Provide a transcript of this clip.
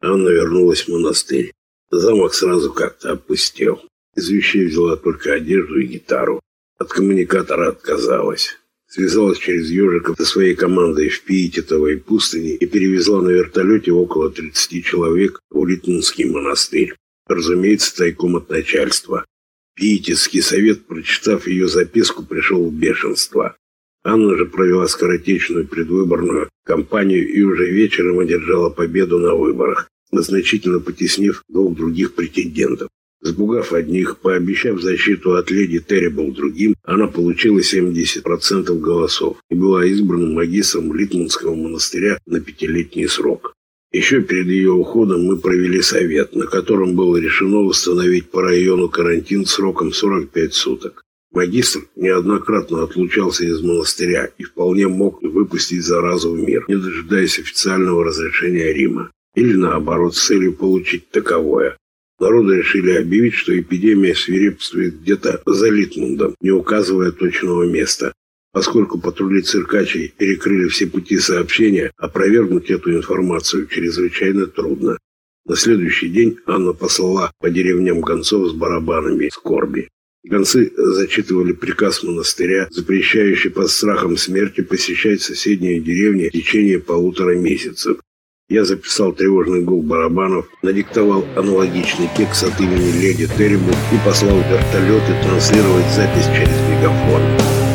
Анна вернулась в монастырь. Замок сразу как-то опустел. Из вещей взяла только одежду и гитару. От коммуникатора отказалась. Связалась через ежиков со своей командой в Пиетитовой пустыне и перевезла на вертолете около 30 человек в Литмунский монастырь. Разумеется, тайком от начальства. Пиетитский совет, прочитав ее записку, пришел в бешенство. Анна же провела скоротечную предвыборную кампанию и уже вечером одержала победу на выборах, значительно потеснив двух других претендентов. Сбугав одних, пообещав защиту от леди Террибл другим, она получила 70% голосов и была избрана магистром Литманского монастыря на пятилетний срок. Еще перед ее уходом мы провели совет, на котором было решено установить по району карантин сроком 45 суток. Магистр неоднократно отлучался из монастыря и вполне мог выпустить заразу в мир, не дожидаясь официального разрешения Рима. Или наоборот, с целью получить таковое. Народы решили объявить, что эпидемия свирепствует где-то за Литмундом, не указывая точного места. Поскольку патрули циркачей перекрыли все пути сообщения, опровергнуть эту информацию чрезвычайно трудно. На следующий день Анна послала по деревням гонцов с барабанами скорби. Гонцы зачитывали приказ монастыря, запрещающий под страхом смерти посещать соседние деревни в течение полутора месяцев. Я записал тревожный гул барабанов, надиктовал аналогичный текст от имени леди Террибл и послал вертолеты транслировать запись через мегафон.